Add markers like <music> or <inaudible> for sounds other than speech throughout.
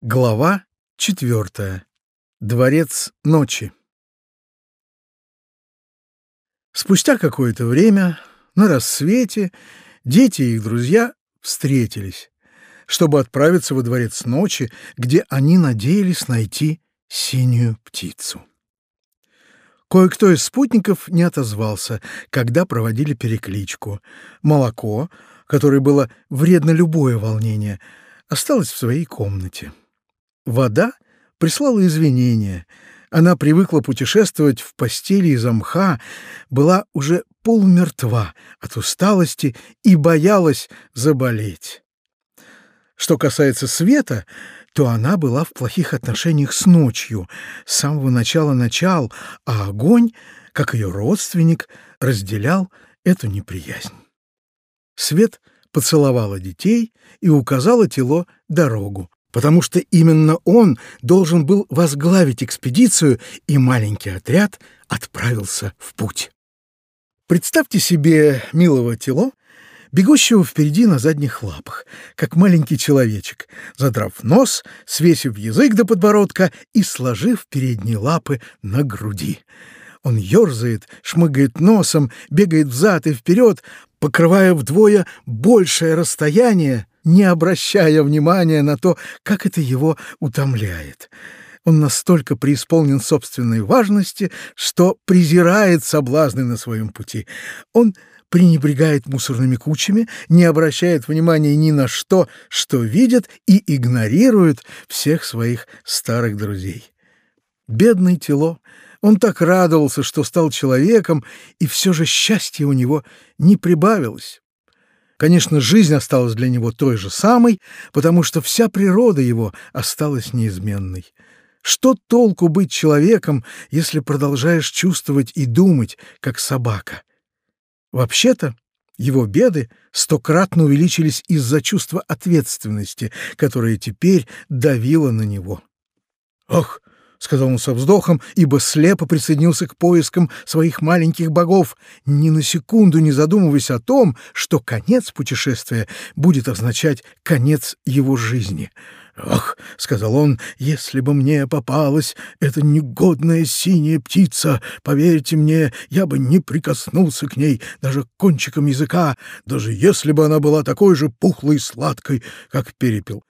Глава четвертая. Дворец ночи. Спустя какое-то время, на рассвете, дети и их друзья встретились, чтобы отправиться во дворец ночи, где они надеялись найти синюю птицу. Кое-кто из спутников не отозвался, когда проводили перекличку. Молоко, которое было вредно любое волнение, осталось в своей комнате. Вода прислала извинения. Она привыкла путешествовать в постели из мха, была уже полумертва от усталости и боялась заболеть. Что касается света, то она была в плохих отношениях с ночью, с самого начала начал, а огонь, как ее родственник, разделял эту неприязнь. Свет поцеловала детей и указала тело дорогу потому что именно он должен был возглавить экспедицию, и маленький отряд отправился в путь. Представьте себе милого тело, бегущего впереди на задних лапах, как маленький человечек, задрав нос, свесив язык до подбородка и сложив передние лапы на груди. Он ерзает, шмыгает носом, бегает взад и вперед, покрывая вдвое большее расстояние, не обращая внимания на то, как это его утомляет. Он настолько преисполнен собственной важности, что презирает соблазны на своем пути. Он пренебрегает мусорными кучами, не обращает внимания ни на что, что видит, и игнорирует всех своих старых друзей. Бедный тело! Он так радовался, что стал человеком, и все же счастья у него не прибавилось. Конечно, жизнь осталась для него той же самой, потому что вся природа его осталась неизменной. Что толку быть человеком, если продолжаешь чувствовать и думать, как собака? Вообще-то, его беды стократно увеличились из-за чувства ответственности, которое теперь давило на него. «Ах, — сказал он со вздохом, ибо слепо присоединился к поискам своих маленьких богов, ни на секунду не задумываясь о том, что конец путешествия будет означать конец его жизни. «Ах!» — сказал он, — «если бы мне попалась эта негодная синяя птица, поверьте мне, я бы не прикоснулся к ней даже кончиком языка, даже если бы она была такой же пухлой и сладкой, как перепел.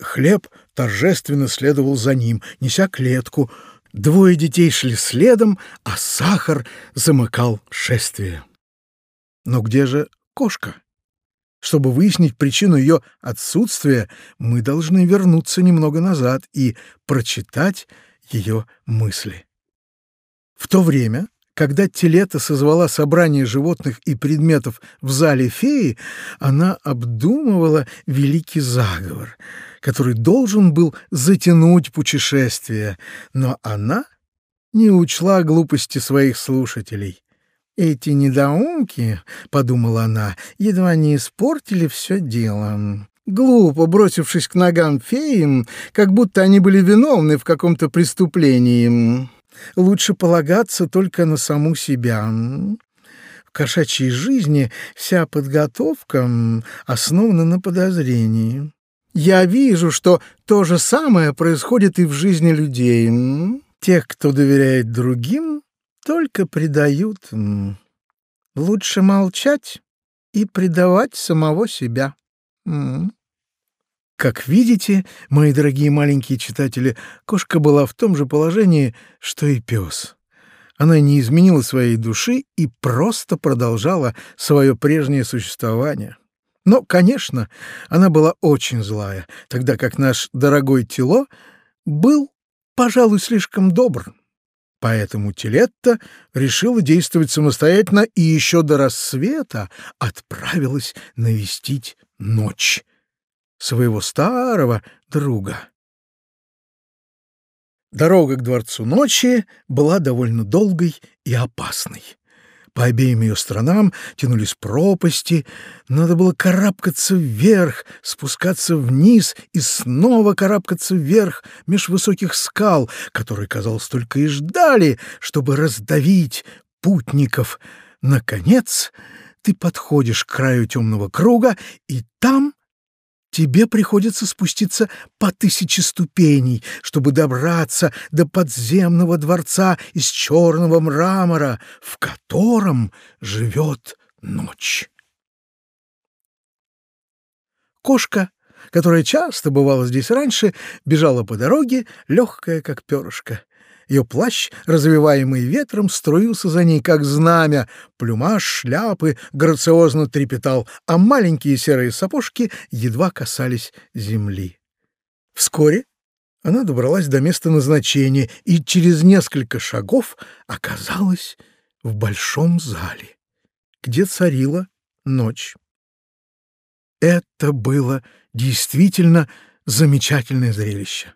Хлеб торжественно следовал за ним, неся клетку. Двое детей шли следом, а сахар замыкал шествие. Но где же кошка? Чтобы выяснить причину ее отсутствия, мы должны вернуться немного назад и прочитать ее мысли. В то время, когда Телета созвала собрание животных и предметов в зале феи, она обдумывала великий заговор — который должен был затянуть путешествие, но она не учла глупости своих слушателей. «Эти недоумки, — подумала она, — едва не испортили все дело. Глупо, бросившись к ногам феям, как будто они были виновны в каком-то преступлении. Лучше полагаться только на саму себя. В кошачьей жизни вся подготовка основана на подозрении. Я вижу, что то же самое происходит и в жизни людей. Тех, кто доверяет другим, только предают. Лучше молчать и предавать самого себя. Как видите, мои дорогие маленькие читатели, кошка была в том же положении, что и пес. Она не изменила своей души и просто продолжала свое прежнее существование. Но, конечно, она была очень злая, тогда как наш дорогой Тело был, пожалуй, слишком добр. Поэтому Телетта решила действовать самостоятельно и еще до рассвета отправилась навестить ночь своего старого друга. Дорога к дворцу ночи была довольно долгой и опасной. По обеим ее сторонам тянулись пропасти, надо было карабкаться вверх, спускаться вниз и снова карабкаться вверх меж высоких скал, которые, казалось, только и ждали, чтобы раздавить путников. Наконец ты подходишь к краю темного круга, и там тебе приходится спуститься по тысяче ступеней, чтобы добраться до подземного дворца из черного мрамора, в котором живет ночь. Кошка, которая часто бывала здесь раньше, бежала по дороге, легкая, как перышко. Ее плащ, развиваемый ветром, струился за ней, как знамя. Плюмаж шляпы грациозно трепетал, а маленькие серые сапожки едва касались земли. Вскоре она добралась до места назначения и через несколько шагов оказалась в большом зале, где царила ночь. Это было действительно замечательное зрелище.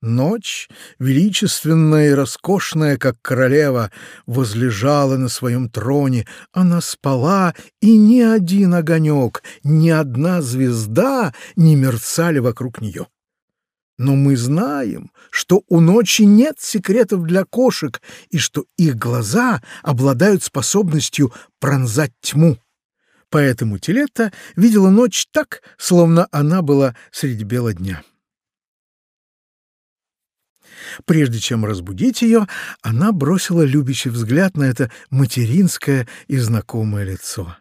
Ночь, величественная и роскошная, как королева, возлежала на своем троне. Она спала, и ни один огонек, ни одна звезда не мерцали вокруг нее. Но мы знаем, что у ночи нет секретов для кошек и что их глаза обладают способностью пронзать тьму. Поэтому Телета видела ночь так, словно она была среди бела дня. Прежде чем разбудить ее, она бросила любящий взгляд на это материнское и знакомое лицо.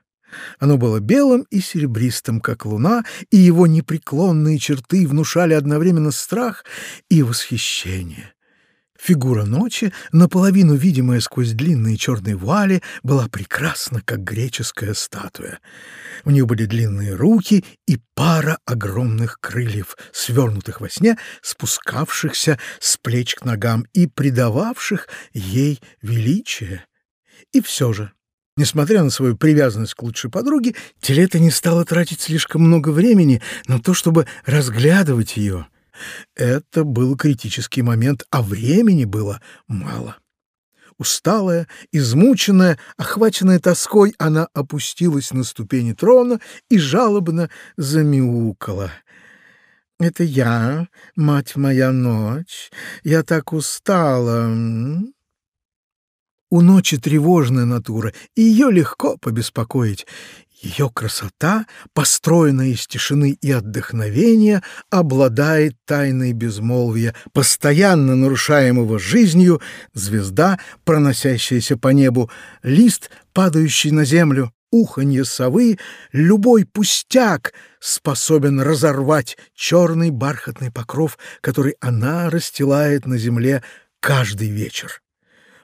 Оно было белым и серебристым, как луна, и его непреклонные черты внушали одновременно страх и восхищение. Фигура ночи, наполовину видимая сквозь длинные черные вуали, была прекрасна, как греческая статуя. У нее были длинные руки и пара огромных крыльев, свернутых во сне, спускавшихся с плеч к ногам и придававших ей величие. И все же, несмотря на свою привязанность к лучшей подруге, Телета не стала тратить слишком много времени на то, чтобы разглядывать ее — это был критический момент, а времени было мало. Усталая, измученная, охваченная тоской, она опустилась на ступени трона и жалобно замяукала. «Это я, мать моя ночь, я так устала». У ночи тревожная натура, и ее легко побеспокоить. Ее красота, построенная из тишины и отдохновения, обладает тайной безмолвия, постоянно нарушаемого жизнью, звезда, проносящаяся по небу, лист, падающий на землю, уханье совы, любой пустяк способен разорвать черный бархатный покров, который она расстилает на земле каждый вечер.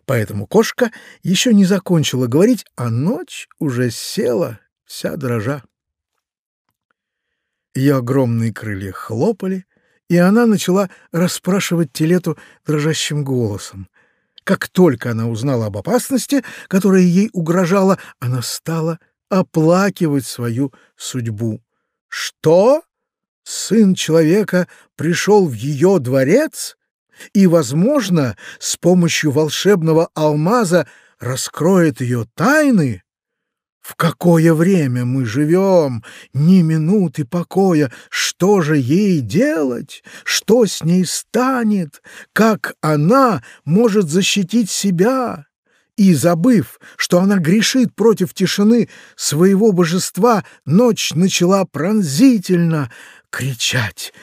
Поэтому кошка еще не закончила говорить, а ночь уже села вся дрожа. Ее огромные крылья хлопали, и она начала расспрашивать Телету дрожащим голосом. Как только она узнала об опасности, которая ей угрожала, она стала оплакивать свою судьбу. Что? Сын человека пришел в ее дворец и, возможно, с помощью волшебного алмаза раскроет ее тайны? В какое время мы живем? Ни минуты покоя. Что же ей делать? Что с ней станет? Как она может защитить себя? И, забыв, что она грешит против тишины своего божества, ночь начала пронзительно кричать.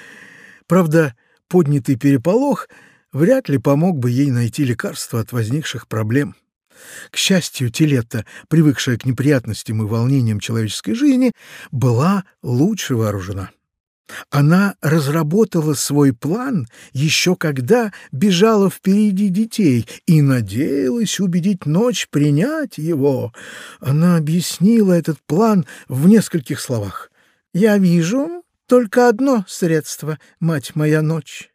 Правда, поднятый переполох вряд ли помог бы ей найти лекарство от возникших проблем. К счастью, Телетта, привыкшая к неприятностям и волнениям человеческой жизни, была лучше вооружена. Она разработала свой план еще когда бежала впереди детей и надеялась убедить ночь принять его. Она объяснила этот план в нескольких словах. «Я вижу только одно средство, мать моя ночь.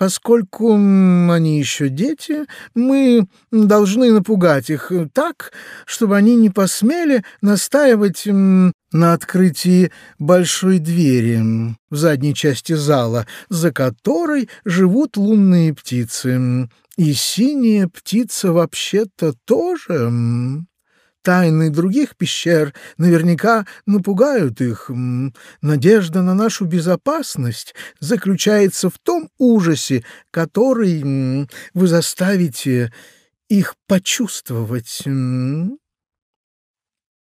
Поскольку они еще дети, мы должны напугать их так, чтобы они не посмели настаивать на открытии большой двери в задней части зала, за которой живут лунные птицы. И синяя птица вообще-то тоже тайны других пещер наверняка напугают их. Надежда на нашу безопасность заключается в том ужасе, который вы заставите их почувствовать.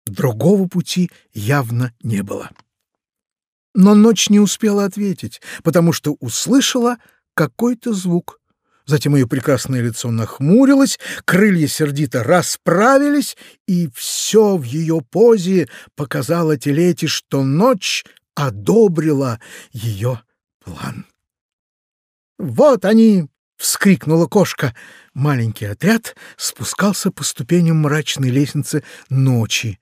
Другого пути явно не было. Но ночь не успела ответить, потому что услышала какой-то звук. Затем ее прекрасное лицо нахмурилось, крылья сердито расправились, и все в ее позе показало Телете, что ночь одобрила ее план. «Вот они!» — вскрикнула кошка. Маленький отряд спускался по ступеням мрачной лестницы ночи.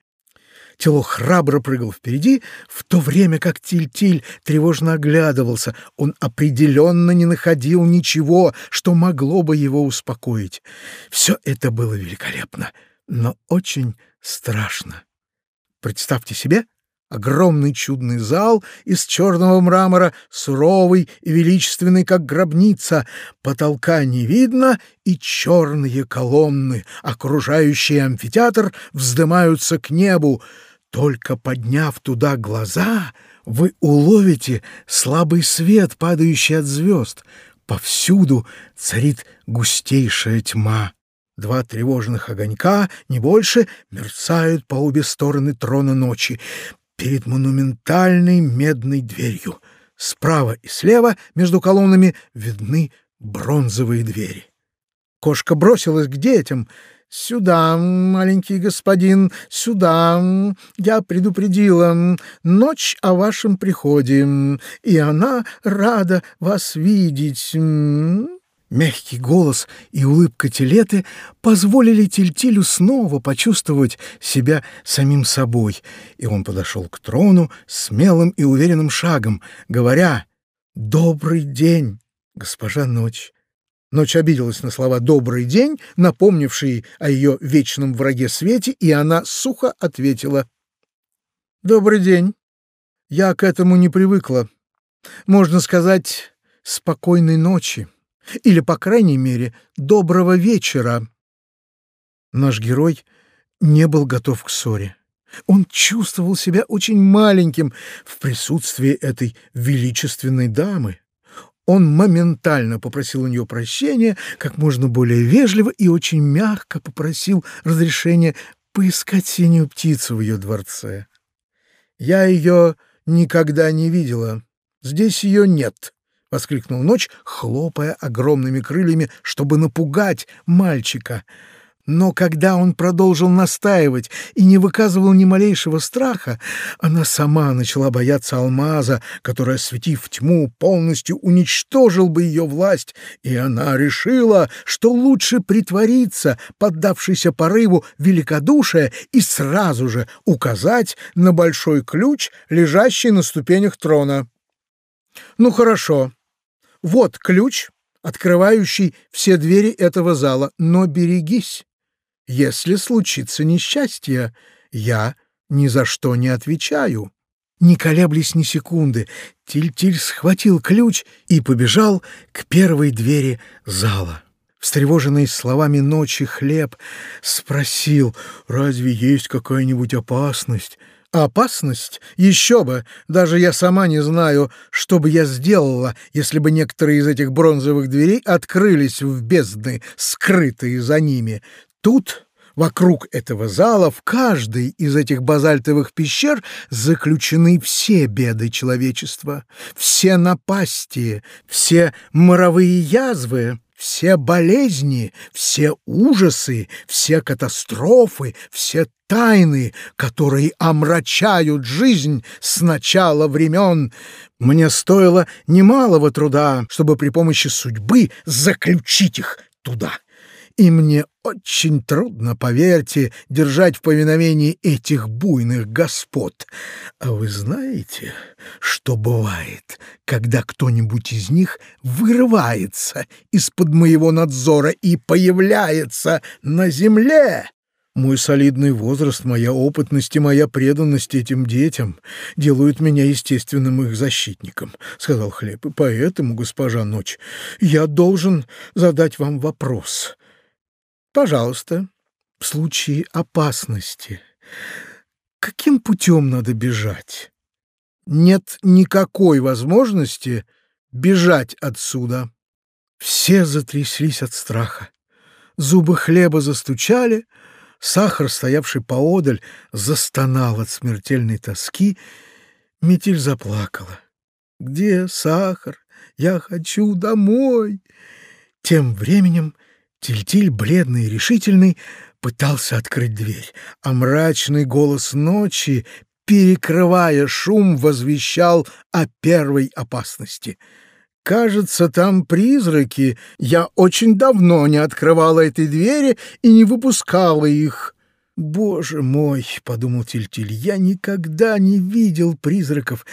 Тело храбро прыгал впереди, в то время как Тиль-Тиль тревожно оглядывался. Он определенно не находил ничего, что могло бы его успокоить. Все это было великолепно, но очень страшно. Представьте себе огромный чудный зал из черного мрамора, суровый и величественный, как гробница. Потолка не видно, и черные колонны, окружающие амфитеатр, вздымаются к небу. Только подняв туда глаза, вы уловите слабый свет, падающий от звезд. Повсюду царит густейшая тьма. Два тревожных огонька, не больше, мерцают по обе стороны трона ночи перед монументальной медной дверью. Справа и слева между колоннами видны бронзовые двери. Кошка бросилась к детям. «Сюда, маленький господин, сюда. Я предупредила. Ночь о вашем приходе, и она рада вас видеть». Мягкий голос и улыбка Телеты позволили Тильтилю снова почувствовать себя самим собой, и он подошел к трону смелым и уверенным шагом, говоря «Добрый день, госпожа Ночь». Ночь обиделась на слова «добрый день», напомнившие о ее вечном враге Свете, и она сухо ответила «Добрый день. Я к этому не привыкла. Можно сказать, спокойной ночи» или, по крайней мере, доброго вечера. Наш герой не был готов к ссоре. Он чувствовал себя очень маленьким в присутствии этой величественной дамы. Он моментально попросил у нее прощения, как можно более вежливо и очень мягко попросил разрешения поискать синюю птицу в ее дворце. «Я ее никогда не видела. Здесь ее нет», — воскликнул Ночь, хлопая огромными крыльями, чтобы напугать мальчика. Но когда он продолжил настаивать и не выказывал ни малейшего страха, она сама начала бояться алмаза, который, осветив тьму, полностью уничтожил бы ее власть, и она решила, что лучше притвориться, поддавшейся порыву великодушия, и сразу же указать на большой ключ, лежащий на ступенях трона. «Ну хорошо», вот ключ, открывающий все двери этого зала, но берегись. Если случится несчастье, я ни за что не отвечаю. Не колеблясь ни секунды, Тиль-Тиль схватил ключ и побежал к первой двери зала. Встревоженный словами ночи хлеб спросил, разве есть какая-нибудь опасность? Опасность? Еще бы! Даже я сама не знаю, что бы я сделала, если бы некоторые из этих бронзовых дверей открылись в бездны, скрытые за ними. Тут, вокруг этого зала, в каждой из этих базальтовых пещер заключены все беды человечества, все напасти, все моровые язвы, все болезни, все ужасы, все катастрофы, все тайны, которые омрачают жизнь с начала времен. Мне стоило немалого труда, чтобы при помощи судьбы заключить их туда и мне очень трудно, поверьте, держать в повиновении этих буйных господ. А вы знаете, что бывает, когда кто-нибудь из них вырывается из-под моего надзора и появляется на земле? Мой солидный возраст, моя опытность и моя преданность этим детям делают меня естественным их защитником, — сказал Хлеб. И поэтому, госпожа Ночь, я должен задать вам вопрос. Пожалуйста, в случае опасности. Каким путем надо бежать? Нет никакой возможности бежать отсюда. Все затряслись от страха. Зубы хлеба застучали, сахар, стоявший поодаль, застонал от смертельной тоски, Метель заплакала. «Где сахар? Я хочу домой!» Тем временем Тильтиль, бледный и решительный, пытался открыть дверь, а мрачный голос ночи, перекрывая шум, возвещал о первой опасности. «Кажется, там призраки. Я очень давно не открывала этой двери и не выпускала их». «Боже мой!» — подумал Тильтиль. «Я никогда не видел призраков.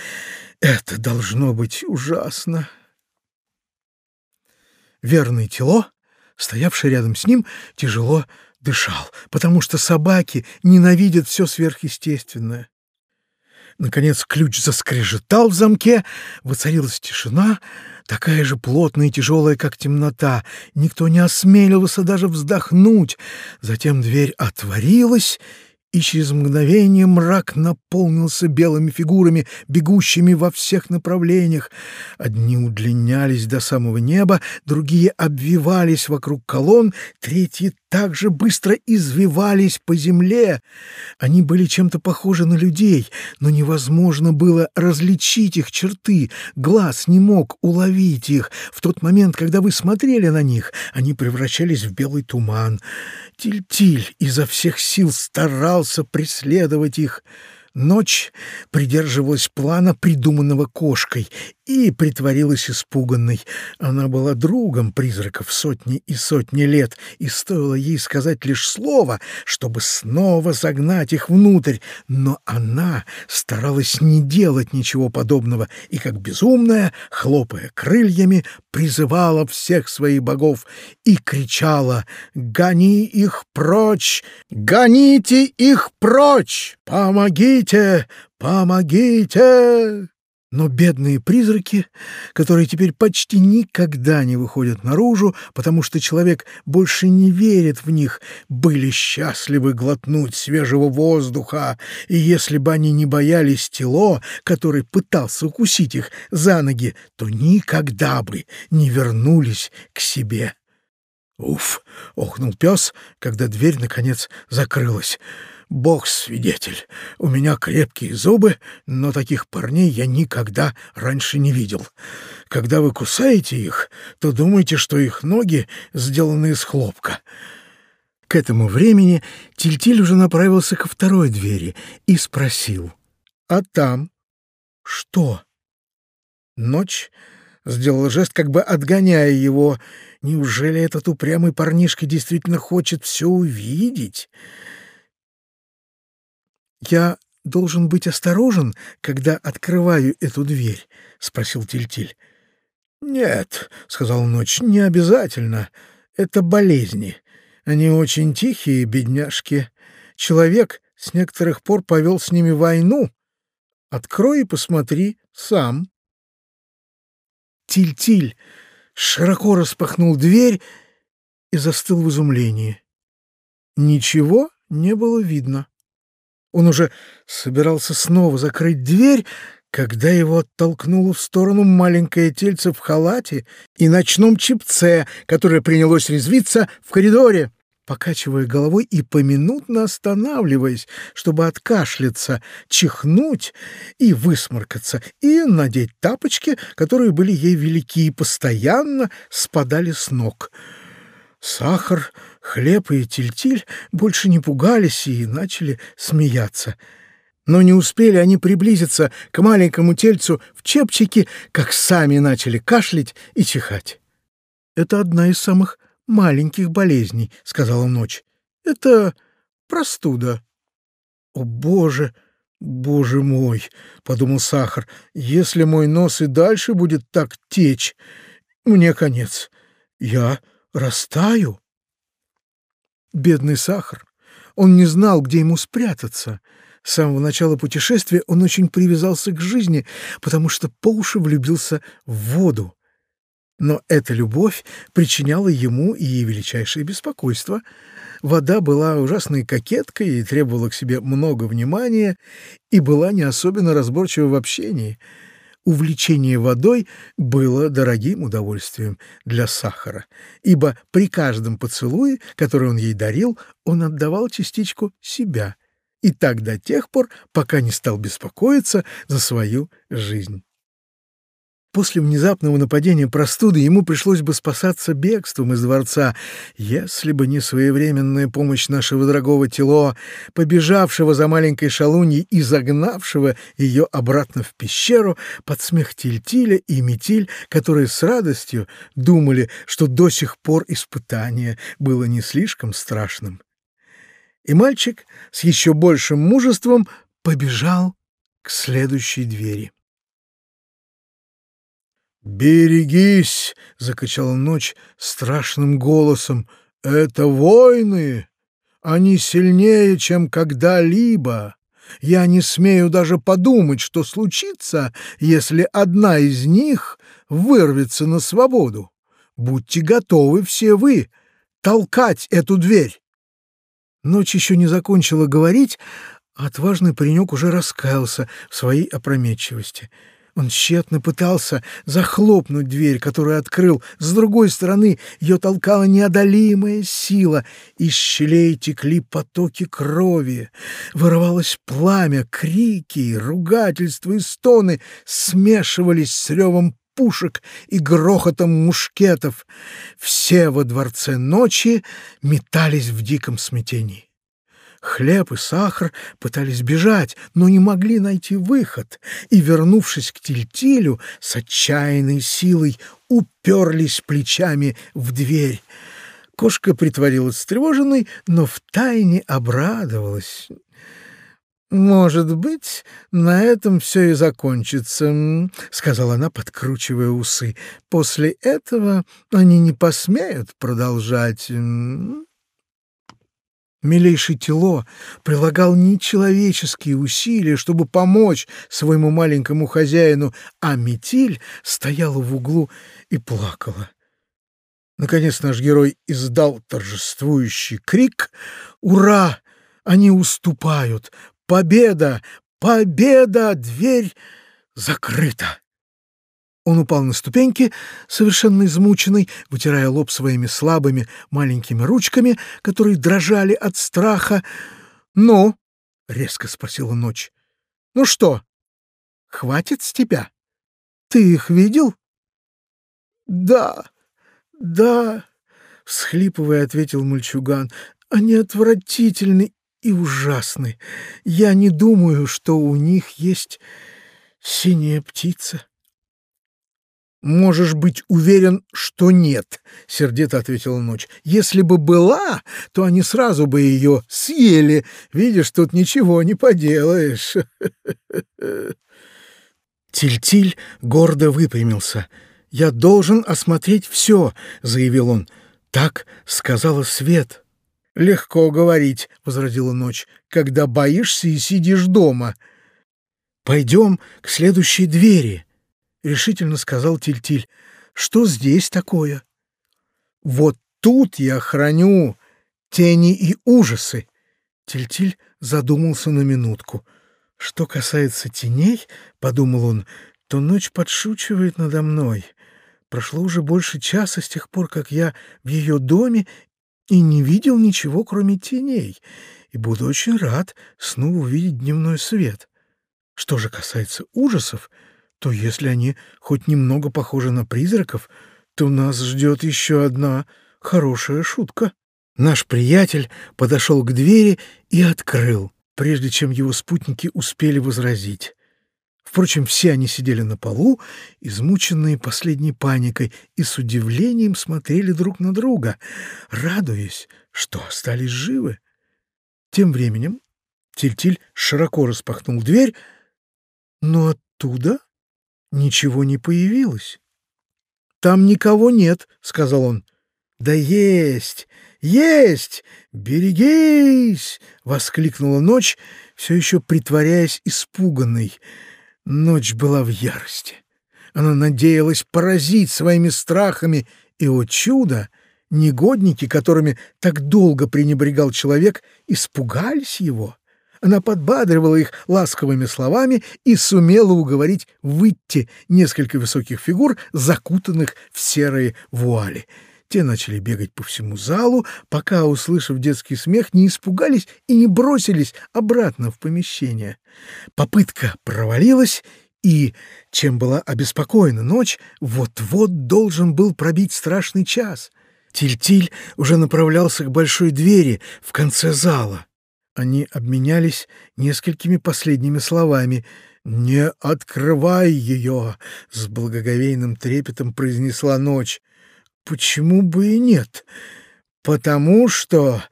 Это должно быть ужасно». Верный тело, стоявший рядом с ним, тяжело дышал, потому что собаки ненавидят все сверхъестественное. Наконец ключ заскрежетал в замке, воцарилась тишина, такая же плотная и тяжелая, как темнота. Никто не осмеливался даже вздохнуть. Затем дверь отворилась, и через мгновение мрак наполнился белыми фигурами, бегущими во всех направлениях. Одни удлинялись до самого неба, другие обвивались вокруг колонн, третьи также быстро извивались по земле. Они были чем-то похожи на людей, но невозможно было различить их черты. Глаз не мог уловить их. В тот момент, когда вы смотрели на них, они превращались в белый туман. Тиль-Тиль изо всех сил старался преследовать их. Ночь придерживалась плана, придуманного кошкой, и притворилась испуганной. Она была другом призраков сотни и сотни лет, и стоило ей сказать лишь слово, чтобы снова загнать их внутрь, но она старалась не делать ничего подобного и, как безумная, хлопая крыльями, призывала всех своих богов и кричала «Гони их прочь! Гоните их прочь! Помогите! Помогите!» Но бедные призраки, которые теперь почти никогда не выходят наружу, потому что человек больше не верит в них, были счастливы глотнуть свежего воздуха, и если бы они не боялись тело, который пытался укусить их за ноги, то никогда бы не вернулись к себе. «Уф!» — охнул пес, когда дверь, наконец, закрылась. Бог свидетель, у меня крепкие зубы, но таких парней я никогда раньше не видел. Когда вы кусаете их, то думайте, что их ноги сделаны из хлопка. К этому времени Тильтиль уже направился ко второй двери и спросил. «А там?» «Что?» Ночь сделал жест, как бы отгоняя его. «Неужели этот упрямый парнишка действительно хочет все увидеть?» «Я должен быть осторожен, когда открываю эту дверь?» — спросил Тильтиль. «Нет», — сказал Ночь, — «не обязательно. Это болезни. Они очень тихие, бедняжки. Человек с некоторых пор повел с ними войну. Открой и посмотри сам». Тиль-Тиль широко распахнул дверь и застыл в изумлении. Ничего не было видно. Он уже собирался снова закрыть дверь, когда его оттолкнуло в сторону маленькое тельце в халате и ночном чипце, которое принялось резвиться в коридоре, покачивая головой и поминутно останавливаясь, чтобы откашляться, чихнуть и высморкаться, и надеть тапочки, которые были ей велики и постоянно спадали с ног. Сахар, хлеб и тильтиль больше не пугались и начали смеяться. Но не успели они приблизиться к маленькому тельцу в чепчике, как сами начали кашлять и чихать. «Это одна из самых маленьких болезней», — сказала ночь. «Это простуда». «О, Боже! Боже мой!» — подумал Сахар. «Если мой нос и дальше будет так течь, мне конец. Я растаю. Бедный Сахар. Он не знал, где ему спрятаться. С самого начала путешествия он очень привязался к жизни, потому что по уши влюбился в воду. Но эта любовь причиняла ему и величайшее беспокойство. Вода была ужасной кокеткой и требовала к себе много внимания, и была не особенно разборчива в общении — Увлечение водой было дорогим удовольствием для сахара, ибо при каждом поцелуе, который он ей дарил, он отдавал частичку себя, и так до тех пор, пока не стал беспокоиться за свою жизнь. После внезапного нападения простуды ему пришлось бы спасаться бегством из дворца, если бы не своевременная помощь нашего дорогого тело, побежавшего за маленькой шалуньей и загнавшего ее обратно в пещеру под смех Тильтиля и Метиль, которые с радостью думали, что до сих пор испытание было не слишком страшным. И мальчик с еще большим мужеством побежал к следующей двери. «Берегись!» — закричала ночь страшным голосом. «Это войны! Они сильнее, чем когда-либо! Я не смею даже подумать, что случится, если одна из них вырвется на свободу. Будьте готовы все вы толкать эту дверь!» Ночь еще не закончила говорить, а отважный паренек уже раскаялся в своей опрометчивости — он тщетно пытался захлопнуть дверь, которую открыл. С другой стороны ее толкала неодолимая сила. Из щелей текли потоки крови. Вырывалось пламя, крики, ругательства и стоны смешивались с ревом пушек и грохотом мушкетов. Все во дворце ночи метались в диком смятении. Хлеб и сахар пытались бежать, но не могли найти выход, и, вернувшись к Тильтилю, с отчаянной силой уперлись плечами в дверь. Кошка притворилась встревоженной, но втайне обрадовалась. «Может быть, на этом все и закончится», — сказала она, подкручивая усы. «После этого они не посмеют продолжать...» Милейший Тело прилагал нечеловеческие усилия, чтобы помочь своему маленькому хозяину, а Метиль стояла в углу и плакала. Наконец наш герой издал торжествующий крик «Ура! Они уступают! Победа! Победа! Дверь закрыта!» Он упал на ступеньки, совершенно измученный, вытирая лоб своими слабыми маленькими ручками, которые дрожали от страха. «Ну?» — резко спросила ночь. «Ну что, хватит с тебя? Ты их видел?» «Да, да», — всхлипывая, ответил мальчуган. «Они отвратительны и ужасны. Я не думаю, что у них есть синяя птица». «Можешь быть уверен, что нет», — сердито ответила ночь. «Если бы была, то они сразу бы ее съели. Видишь, тут ничего не поделаешь». <laughs> Тильтиль гордо выпрямился. «Я должен осмотреть все», — заявил он. «Так сказала Свет». «Легко говорить», — возразила ночь, — «когда боишься и сидишь дома». «Пойдем к следующей двери», решительно сказал Тильтиль. Что здесь такое? Вот тут я храню тени и ужасы. Тильтиль задумался на минутку. Что касается теней, подумал он, то ночь подшучивает надо мной. Прошло уже больше часа с тех пор, как я в ее доме и не видел ничего, кроме теней, и буду очень рад снова увидеть дневной свет. Что же касается ужасов, то если они хоть немного похожи на призраков, то нас ждет еще одна хорошая шутка. Наш приятель подошел к двери и открыл, прежде чем его спутники успели возразить. Впрочем, все они сидели на полу, измученные последней паникой, и с удивлением смотрели друг на друга, радуясь, что остались живы. Тем временем Тильтиль -тиль широко распахнул дверь, но оттуда ничего не появилось. «Там никого нет», — сказал он. «Да есть! Есть! Берегись!» — воскликнула ночь, все еще притворяясь испуганной. Ночь была в ярости. Она надеялась поразить своими страхами, и, о чудо, негодники, которыми так долго пренебрегал человек, испугались его. Она подбадривала их ласковыми словами и сумела уговорить выйти несколько высоких фигур, закутанных в серые вуали. Те начали бегать по всему залу, пока, услышав детский смех, не испугались и не бросились обратно в помещение. Попытка провалилась, и, чем была обеспокоена ночь, вот-вот должен был пробить страшный час. Тильтиль -тиль уже направлялся к большой двери в конце зала. Они обменялись несколькими последними словами. «Не открывай ее!» — с благоговейным трепетом произнесла ночь. «Почему бы и нет? Потому что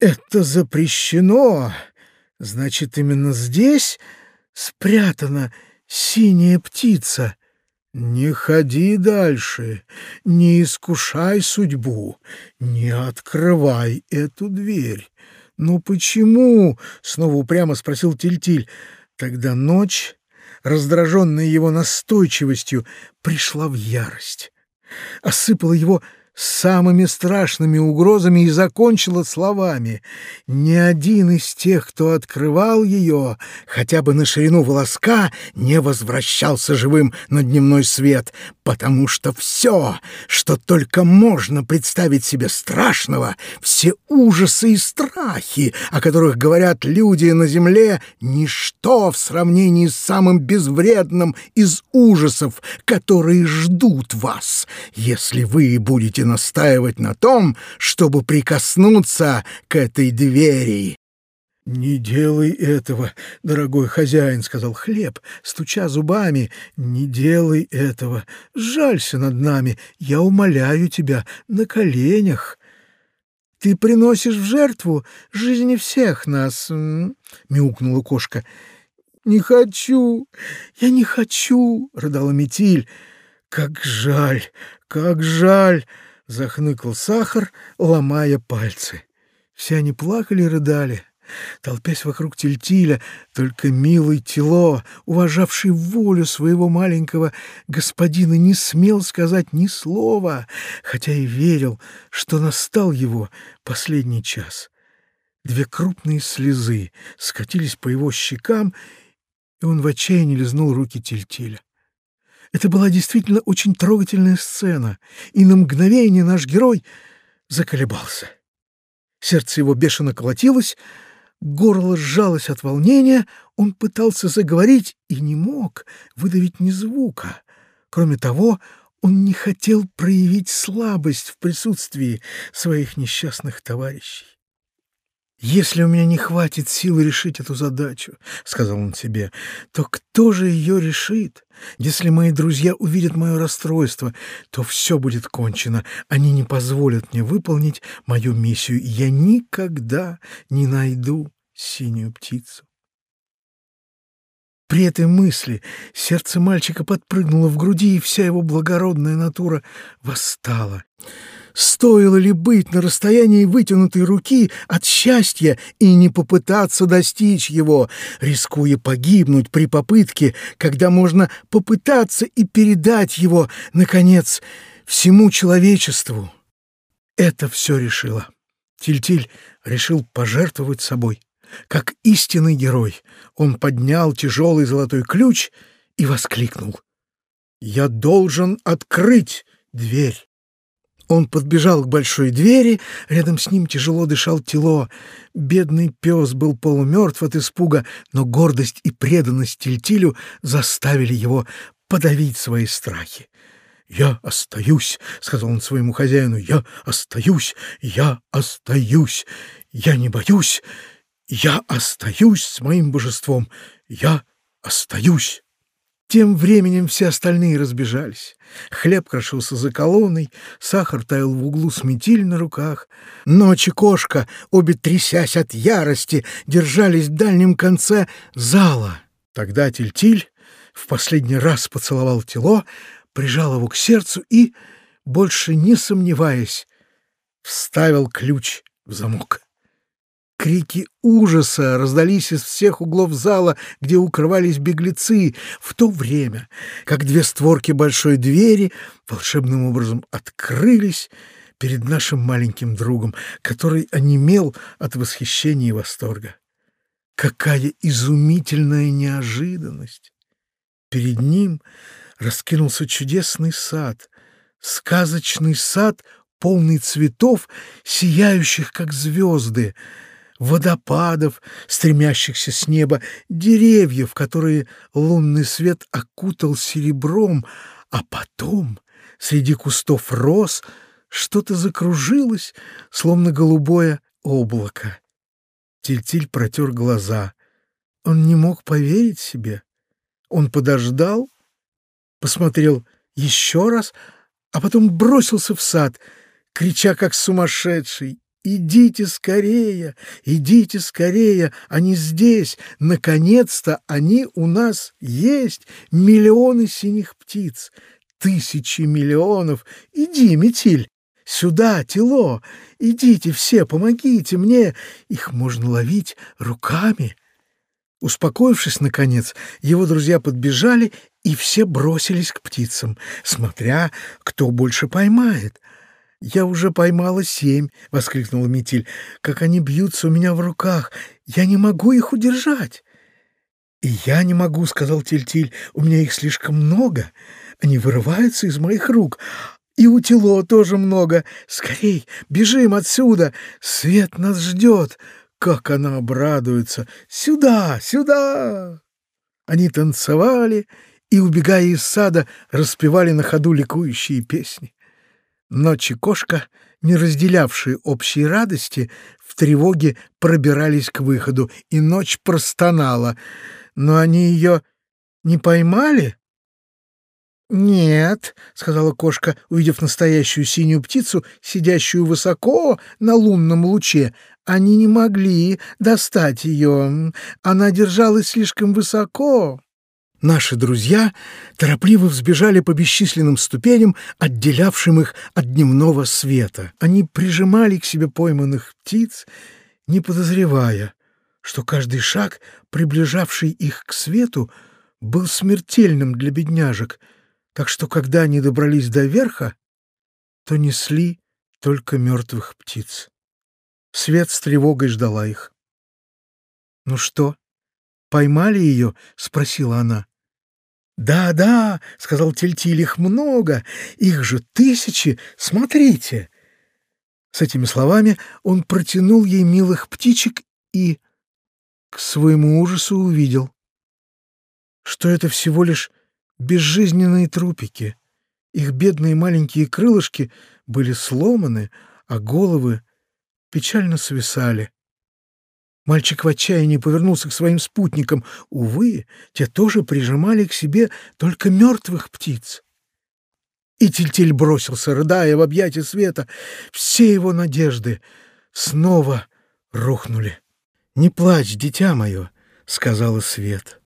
это запрещено. Значит, именно здесь спрятана синяя птица. Не ходи дальше, не искушай судьбу, не открывай эту дверь. «Ну почему?» — снова упрямо спросил Тильтиль. Тогда ночь, раздраженная его настойчивостью, пришла в ярость. Осыпала его самыми страшными угрозами и закончила словами. Ни один из тех, кто открывал ее, хотя бы на ширину волоска, не возвращался живым на дневной свет, потому что все, что только можно представить себе страшного, все ужасы и страхи, о которых говорят люди на земле, ничто в сравнении с самым безвредным из ужасов, которые ждут вас, если вы будете настаивать на том, чтобы прикоснуться к этой двери. «Не делай этого, дорогой хозяин», — сказал Хлеб, стуча зубами. «Не делай этого. Жалься над нами. Я умоляю тебя на коленях». «Ты приносишь в жертву жизни всех нас», — мяукнула кошка. «Не хочу, я не хочу», — рыдала Метиль. «Как жаль, как жаль!» — захныкал сахар, ломая пальцы. Все они плакали и рыдали, толпясь вокруг тельтиля, только милый тело, уважавший волю своего маленького господина, не смел сказать ни слова, хотя и верил, что настал его последний час. Две крупные слезы скатились по его щекам, и он в отчаянии лизнул руки тельтиля. Это была действительно очень трогательная сцена, и на мгновение наш герой заколебался. Сердце его бешено колотилось, горло сжалось от волнения, он пытался заговорить и не мог выдавить ни звука. Кроме того, он не хотел проявить слабость в присутствии своих несчастных товарищей. «Если у меня не хватит сил решить эту задачу, — сказал он себе, — то кто же ее решит? Если мои друзья увидят мое расстройство, то все будет кончено. Они не позволят мне выполнить мою миссию, и я никогда не найду синюю птицу». При этой мысли сердце мальчика подпрыгнуло в груди, и вся его благородная натура восстала. Стоило ли быть на расстоянии вытянутой руки от счастья и не попытаться достичь его, рискуя погибнуть при попытке, когда можно попытаться и передать его, наконец, всему человечеству? Это все решило. Тильтиль решил пожертвовать собой. Как истинный герой, он поднял тяжелый золотой ключ и воскликнул. «Я должен открыть дверь!» Он подбежал к большой двери, рядом с ним тяжело дышал тело. Бедный пес был полумертв от испуга, но гордость и преданность Тильтилю заставили его подавить свои страхи. «Я остаюсь», — сказал он своему хозяину, — «я остаюсь, я остаюсь, я не боюсь, я остаюсь с моим божеством, я остаюсь». Тем временем все остальные разбежались. Хлеб крошился за колонной, сахар таял в углу с метиль на руках. Ночь и кошка, обе трясясь от ярости, держались в дальнем конце зала. Тогда Тильтиль в последний раз поцеловал тело, прижал его к сердцу и, больше не сомневаясь, вставил ключ в замок. Крики ужаса раздались из всех углов зала, где укрывались беглецы, в то время, как две створки большой двери волшебным образом открылись перед нашим маленьким другом, который онемел от восхищения и восторга. Какая изумительная неожиданность! Перед ним раскинулся чудесный сад, сказочный сад, полный цветов, сияющих, как звезды, водопадов, стремящихся с неба, деревьев, которые лунный свет окутал серебром, а потом среди кустов роз что-то закружилось, словно голубое облако. Тильтиль протер глаза. Он не мог поверить себе. Он подождал, посмотрел еще раз, а потом бросился в сад, крича как сумасшедший. «Идите скорее! Идите скорее! Они здесь! Наконец-то они у нас есть! Миллионы синих птиц! Тысячи миллионов! Иди, Метиль! Сюда, тело! Идите все, помогите мне! Их можно ловить руками!» Успокоившись, наконец, его друзья подбежали, и все бросились к птицам, смотря, кто больше поймает. «Я уже поймала семь!» — воскликнула Метиль. «Как они бьются у меня в руках! Я не могу их удержать!» «И я не могу», — сказал Тильтиль. «У меня их слишком много. Они вырываются из моих рук. И у Тило тоже много. Скорей, бежим отсюда! Свет нас ждет!» Как она обрадуется! Сюда, сюда! Они танцевали и, убегая из сада, распевали на ходу ликующие песни. Ночи кошка, не разделявшие общей радости, в тревоге пробирались к выходу, и ночь простонала. Но они ее не поймали? «Нет», — сказала кошка, увидев настоящую синюю птицу, сидящую высоко на лунном луче. «Они не могли достать ее. Она держалась слишком высоко». Наши друзья торопливо взбежали по бесчисленным ступеням, отделявшим их от дневного света. Они прижимали к себе пойманных птиц, не подозревая, что каждый шаг, приближавший их к свету, был смертельным для бедняжек, так что, когда они добрались до верха, то несли только мертвых птиц. Свет с тревогой ждала их. «Ну что, поймали ее?» — спросила она. «Да, да», — сказал Тельтиль, — «их много, их же тысячи, смотрите». С этими словами он протянул ей милых птичек и, к своему ужасу, увидел, что это всего лишь безжизненные трупики. Их бедные маленькие крылышки были сломаны, а головы печально свисали. Мальчик в отчаянии повернулся к своим спутникам. Увы, те тоже прижимали к себе только мертвых птиц. И Тильтиль бросился, рыдая в объятия света. Все его надежды снова рухнули. «Не плачь, дитя мое», — сказала Свет.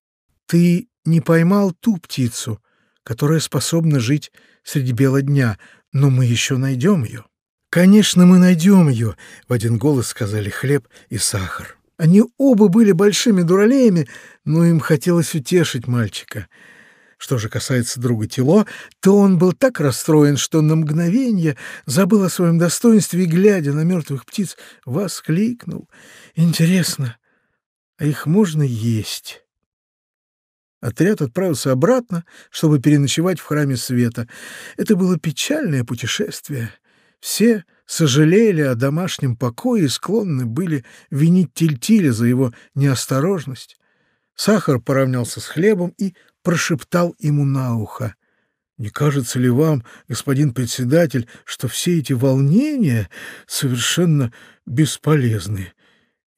«Ты не поймал ту птицу, которая способна жить среди бела дня, но мы еще найдем ее». «Конечно, мы найдем ее», — в один голос сказали хлеб и сахар. Они оба были большими дуралеями, но им хотелось утешить мальчика. Что же касается друга Тило, то он был так расстроен, что на мгновение забыл о своем достоинстве и, глядя на мертвых птиц, воскликнул. «Интересно, а их можно есть?» Отряд отправился обратно, чтобы переночевать в храме света. Это было печальное путешествие. Все сожалели о домашнем покое и склонны были винить Тильтиля за его неосторожность. Сахар поравнялся с хлебом и прошептал ему на ухо. «Не кажется ли вам, господин председатель, что все эти волнения совершенно бесполезны?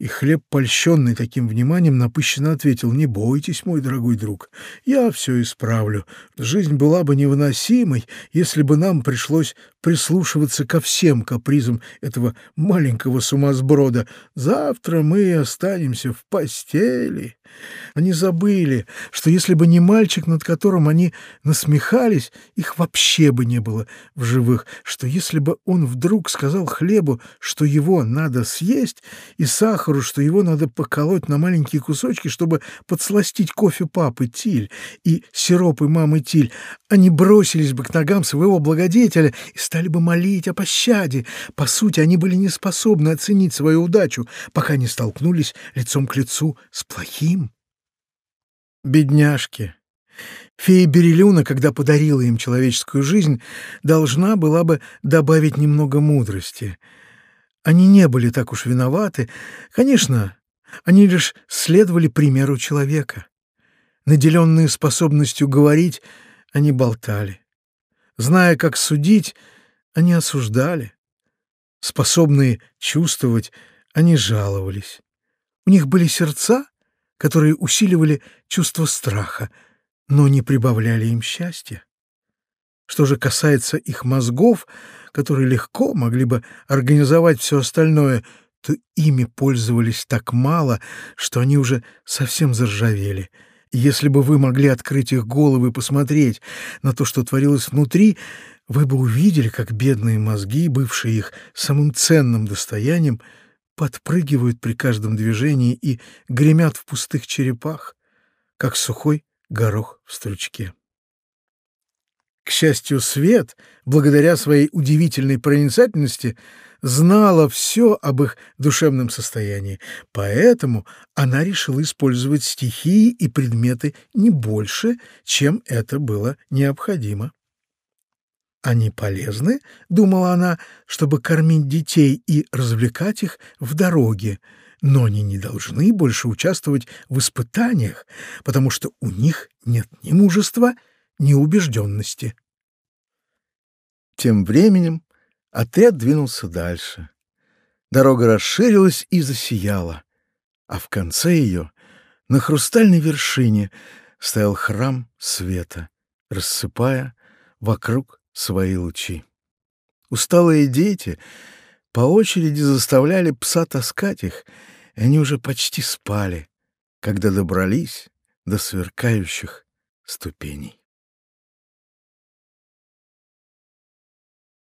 И хлеб, польщенный таким вниманием, напыщенно ответил, «Не бойтесь, мой дорогой друг, я все исправлю. Жизнь была бы невыносимой, если бы нам пришлось прислушиваться ко всем капризам этого маленького сумасброда. Завтра мы останемся в постели». Они забыли, что если бы не мальчик, над которым они насмехались, их вообще бы не было в живых, что если бы он вдруг сказал хлебу, что его надо съесть, и сахару, что его надо поколоть на маленькие кусочки, чтобы подсластить кофе папы Тиль и сиропы мамы Тиль, они бросились бы к ногам своего благодетеля и стали бы молить о пощаде. По сути, они были не способны оценить свою удачу, пока не столкнулись лицом к лицу с плохим. Бедняжки! Фея Берелюна, когда подарила им человеческую жизнь, должна была бы добавить немного мудрости. Они не были так уж виноваты. Конечно, они лишь следовали примеру человека. Наделенные способностью говорить, они болтали. Зная, как судить, они осуждали. Способные чувствовать, они жаловались. У них были сердца, которые усиливали чувство страха, но не прибавляли им счастья. Что же касается их мозгов, которые легко могли бы организовать все остальное, то ими пользовались так мало, что они уже совсем заржавели. Если бы вы могли открыть их головы и посмотреть на то, что творилось внутри, вы бы увидели, как бедные мозги, бывшие их самым ценным достоянием, подпрыгивают при каждом движении и гремят в пустых черепах, как сухой горох в стручке. К счастью, Свет, благодаря своей удивительной проницательности, знала все об их душевном состоянии, поэтому она решила использовать стихии и предметы не больше, чем это было необходимо. Они полезны, думала она, чтобы кормить детей и развлекать их в дороге, но они не должны больше участвовать в испытаниях, потому что у них нет ни мужества, ни убежденности. Тем временем отряд двинулся дальше. Дорога расширилась и засияла, а в конце ее, на хрустальной вершине, стоял храм света, рассыпая вокруг свои лучи. Усталые дети по очереди заставляли пса таскать их, и они уже почти спали, когда добрались до сверкающих ступеней.